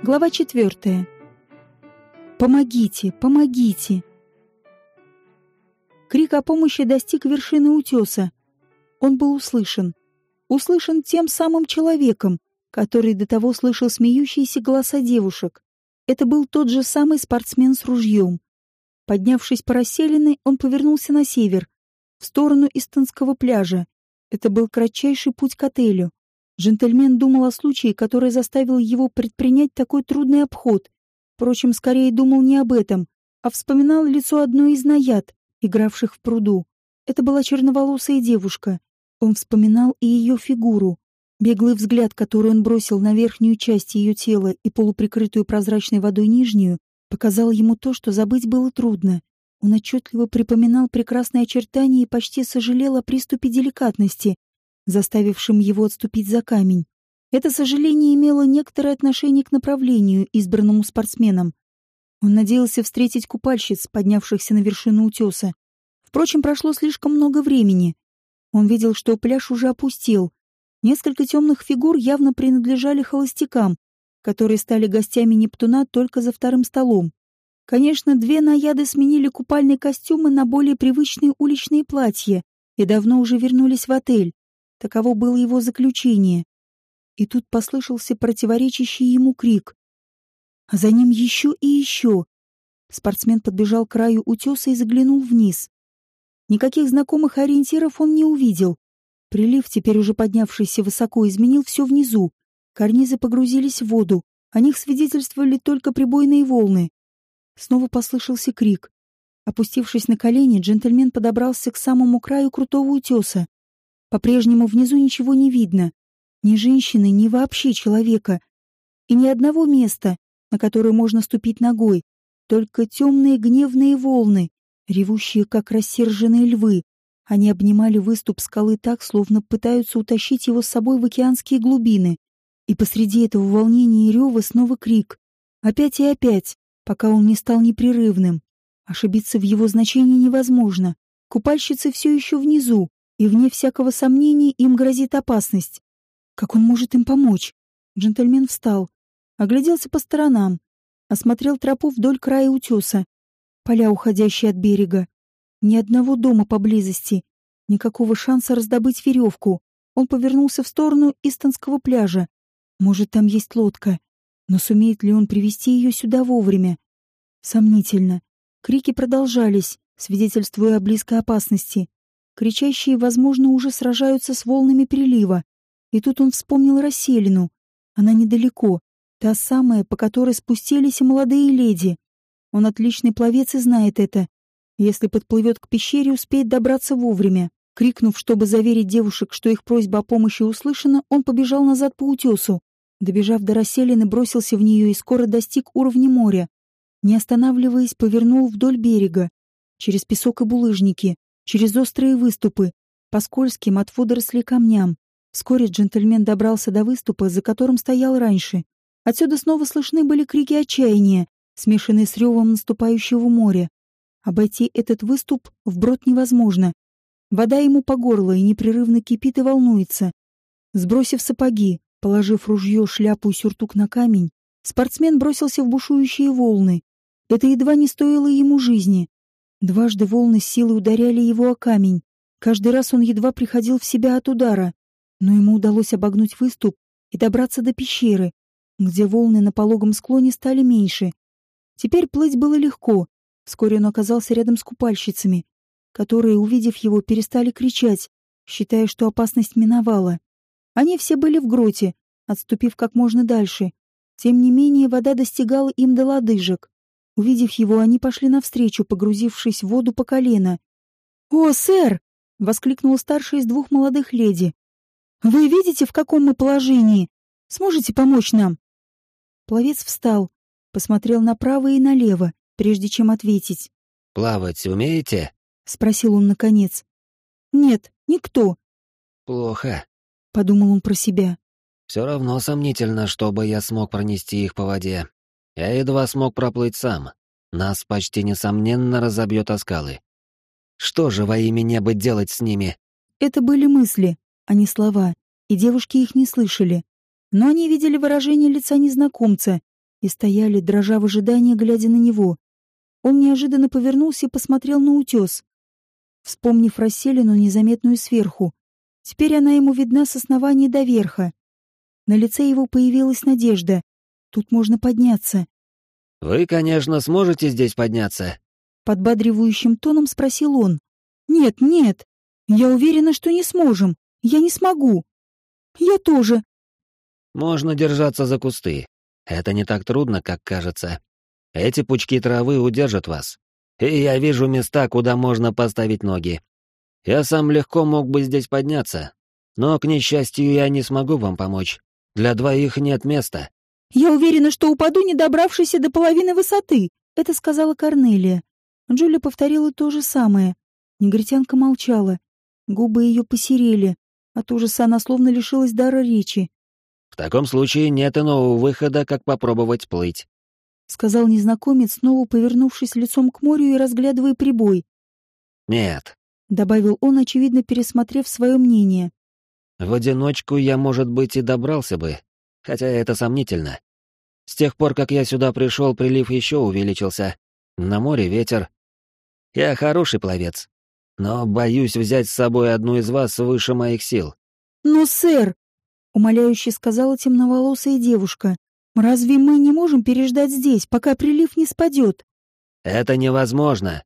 Глава четвертая. «Помогите! Помогите!» Крик о помощи достиг вершины утеса. Он был услышан. Услышан тем самым человеком, который до того слышал смеющиеся голоса девушек. Это был тот же самый спортсмен с ружьем. Поднявшись по расселенной, он повернулся на север, в сторону Истонского пляжа. Это был кратчайший путь к отелю. Джентльмен думал о случае, который заставил его предпринять такой трудный обход. Впрочем, скорее думал не об этом, а вспоминал лицо одной из наяд, игравших в пруду. Это была черноволосая девушка. Он вспоминал и ее фигуру. Беглый взгляд, который он бросил на верхнюю часть ее тела и полуприкрытую прозрачной водой нижнюю, показал ему то, что забыть было трудно. Он отчетливо припоминал прекрасные очертания и почти сожалел о приступе деликатности, заставившем его отступить за камень. Это сожаление имело некоторое отношение к направлению, избранному спортсменом. Он надеялся встретить купальщиц, поднявшихся на вершину утеса. Впрочем, прошло слишком много времени. Он видел, что пляж уже опустел. Несколько темных фигур явно принадлежали холостякам, которые стали гостями Нептуна только за вторым столом. Конечно, две наяды сменили купальные костюмы на более привычные уличные платья и давно уже вернулись в отель. Таково было его заключение. И тут послышался противоречащий ему крик. А за ним еще и еще. Спортсмен подбежал к краю утеса и заглянул вниз. Никаких знакомых ориентиров он не увидел. Прилив, теперь уже поднявшийся высоко, изменил все внизу. Карнизы погрузились в воду. О них свидетельствовали только прибойные волны. Снова послышался крик. Опустившись на колени, джентльмен подобрался к самому краю крутого утеса. По-прежнему внизу ничего не видно. Ни женщины, ни вообще человека. И ни одного места, на которое можно ступить ногой. Только темные гневные волны, ревущие, как рассерженные львы. Они обнимали выступ скалы так, словно пытаются утащить его с собой в океанские глубины. И посреди этого волнения и рева снова крик. Опять и опять, пока он не стал непрерывным. Ошибиться в его значении невозможно. Купальщицы все еще внизу, и вне всякого сомнения им грозит опасность. Как он может им помочь? Джентльмен встал, огляделся по сторонам, осмотрел тропу вдоль края утеса, поля, уходящие от берега. Ни одного дома поблизости, никакого шанса раздобыть веревку. Он повернулся в сторону Истонского пляжа. Может, там есть лодка. Но сумеет ли он привести ее сюда вовремя? Сомнительно. Крики продолжались, свидетельствуя о близкой опасности. Кричащие, возможно, уже сражаются с волнами прилива. И тут он вспомнил расселину. Она недалеко. Та самая, по которой спустились и молодые леди. Он отличный пловец и знает это. Если подплывет к пещере, успеет добраться вовремя. Крикнув, чтобы заверить девушек, что их просьба о помощи услышана, он побежал назад по утесу. Добежав до расселины, бросился в нее и скоро достиг уровня моря. Не останавливаясь, повернул вдоль берега, через песок и булыжники, через острые выступы, по скользким от водорослей камням. Вскоре джентльмен добрался до выступа, за которым стоял раньше. Отсюда снова слышны были крики отчаяния, смешанные с ревом наступающего моря. Обойти этот выступ вброд невозможно. Вода ему по горло и непрерывно кипит и волнуется. Сбросив сапоги, положив ружье, шляпу и сюртук на камень, спортсмен бросился в бушующие волны. Это едва не стоило ему жизни. Дважды волны силы ударяли его о камень. Каждый раз он едва приходил в себя от удара, но ему удалось обогнуть выступ и добраться до пещеры, где волны на пологом склоне стали меньше. Теперь плыть было легко. Вскоре он оказался рядом с купальщицами, которые, увидев его, перестали кричать, считая, что опасность миновала. Они все были в гроте, отступив как можно дальше. Тем не менее, вода достигала им до лодыжек. Увидев его, они пошли навстречу, погрузившись в воду по колено. «О, сэр!» — воскликнула старшая из двух молодых леди. «Вы видите, в каком мы положении? Сможете помочь нам?» Пловец встал, посмотрел направо и налево, прежде чем ответить. «Плавать умеете?» — спросил он наконец. «Нет, никто». «Плохо», — подумал он про себя. «Все равно сомнительно, чтобы я смог пронести их по воде. Я едва смог проплыть сам. Нас почти несомненно разобьет о скалы. Что же во имя неба делать с ними? Это были мысли, а не слова, и девушки их не слышали. Но они видели выражение лица незнакомца, и стояли, дрожа в ожидании, глядя на него. Он неожиданно повернулся и посмотрел на утес. Вспомнив расселину, незаметную сверху, теперь она ему видна с основания до верха. На лице его появилась надежда. Тут можно подняться. «Вы, конечно, сможете здесь подняться?» Подбадривающим тоном спросил он. «Нет, нет, я уверена, что не сможем. Я не смогу. Я тоже». «Можно держаться за кусты. Это не так трудно, как кажется. Эти пучки травы удержат вас. И я вижу места, куда можно поставить ноги. Я сам легко мог бы здесь подняться, но, к несчастью, я не смогу вам помочь. Для двоих нет места. «Я уверена, что упаду, не добравшись до половины высоты», — это сказала Корнелия. Джулия повторила то же самое. Негритянка молчала. Губы ее посерели. От ужаса она словно лишилась дара речи. «В таком случае нет иного выхода, как попробовать плыть», — сказал незнакомец, снова повернувшись лицом к морю и разглядывая прибой. «Нет», — добавил он, очевидно пересмотрев свое мнение. «В одиночку я, может быть, и добрался бы, хотя это сомнительно. С тех пор, как я сюда пришел, прилив еще увеличился. На море ветер. Я хороший пловец, но боюсь взять с собой одну из вас выше моих сил. «Но, сэр!» — умоляюще сказала темноволосая девушка. «Разве мы не можем переждать здесь, пока прилив не спадет?» «Это невозможно.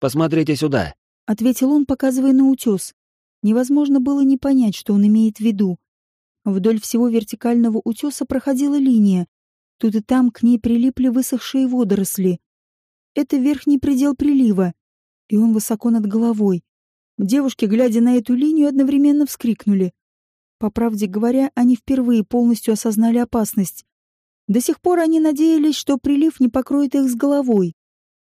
Посмотрите сюда», — ответил он, показывая на утес. Невозможно было не понять, что он имеет в виду. Вдоль всего вертикального утеса проходила линия. Тут и там к ней прилипли высохшие водоросли. Это верхний предел прилива, и он высоко над головой. Девушки, глядя на эту линию, одновременно вскрикнули. По правде говоря, они впервые полностью осознали опасность. До сих пор они надеялись, что прилив не покроет их с головой.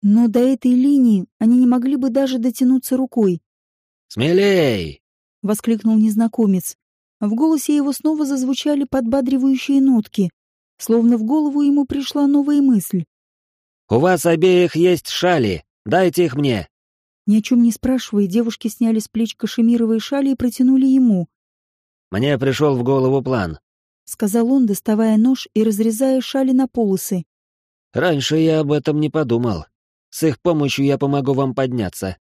Но до этой линии они не могли бы даже дотянуться рукой. «Смелей!» — воскликнул незнакомец. В голосе его снова зазвучали подбадривающие нотки, словно в голову ему пришла новая мысль. «У вас обеих есть шали. Дайте их мне». Ни о чем не спрашивая, девушки сняли с плеч кашемировые шали и протянули ему. «Мне пришел в голову план», — сказал он, доставая нож и разрезая шали на полосы. «Раньше я об этом не подумал. С их помощью я помогу вам подняться».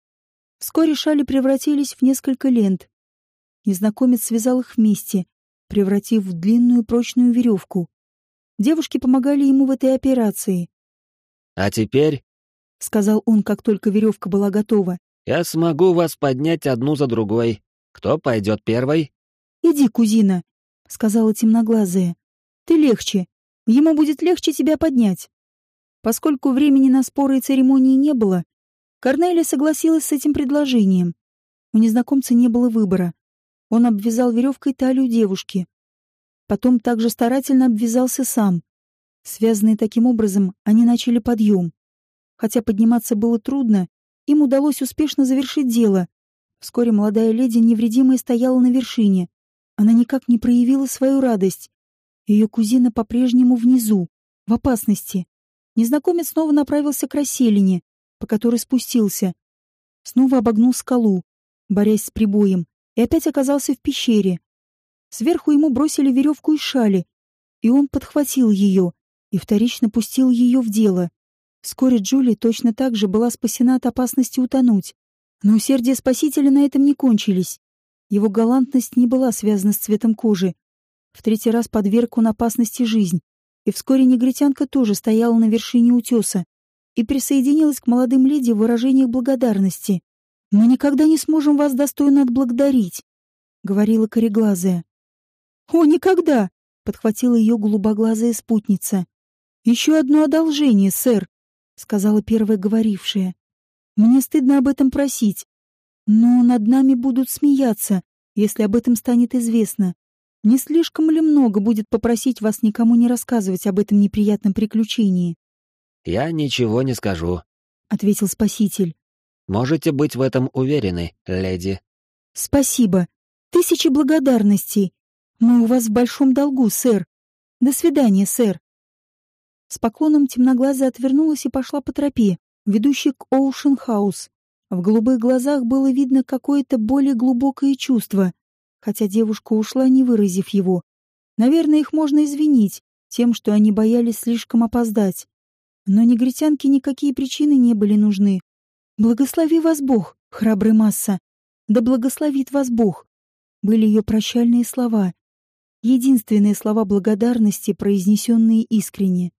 Вскоре шали превратились в несколько лент, Незнакомец связал их вместе, превратив в длинную прочную веревку. Девушки помогали ему в этой операции. «А теперь», — сказал он, как только веревка была готова, — «я смогу вас поднять одну за другой. Кто пойдет первой?» «Иди, кузина», — сказала темноглазая. «Ты легче. Ему будет легче тебя поднять». Поскольку времени на споры и церемонии не было, Корнелия согласилась с этим предложением. У незнакомца не было выбора. Он обвязал веревкой талию девушки. Потом также старательно обвязался сам. Связанные таким образом, они начали подъем. Хотя подниматься было трудно, им удалось успешно завершить дело. Вскоре молодая леди невредимая стояла на вершине. Она никак не проявила свою радость. Ее кузина по-прежнему внизу, в опасности. Незнакомец снова направился к расселине, по которой спустился. Снова обогнул скалу, борясь с прибоем, и опять оказался в пещере. Сверху ему бросили веревку и шали, и он подхватил ее и вторично пустил ее в дело. Вскоре Джули точно так же была спасена от опасности утонуть. Но усердие спасителя на этом не кончились. Его галантность не была связана с цветом кожи. В третий раз подверг он опасности жизнь, и вскоре негритянка тоже стояла на вершине утеса и присоединилась к молодым леди в выражениях благодарности. «Мы никогда не сможем вас достойно отблагодарить», — говорила кореглазая. «О, никогда!» — подхватила ее голубоглазая спутница. «Еще одно одолжение, сэр», — сказала первая говорившая. «Мне стыдно об этом просить, но над нами будут смеяться, если об этом станет известно. Не слишком ли много будет попросить вас никому не рассказывать об этом неприятном приключении?» «Я ничего не скажу», — ответил спаситель. Можете быть в этом уверены, леди. Спасибо. Тысячи благодарностей. Мы у вас в большом долгу, сэр. До свидания, сэр. С поклоном темноглазая отвернулась и пошла по тропе, ведущей к Оушен-хаус. В голубых глазах было видно какое-то более глубокое чувство, хотя девушка ушла, не выразив его. Наверное, их можно извинить, тем, что они боялись слишком опоздать. Но негритянке никакие причины не были нужны. «Благослови вас Бог, храбрый масса! Да благословит вас Бог!» Были ее прощальные слова. Единственные слова благодарности, произнесенные искренне.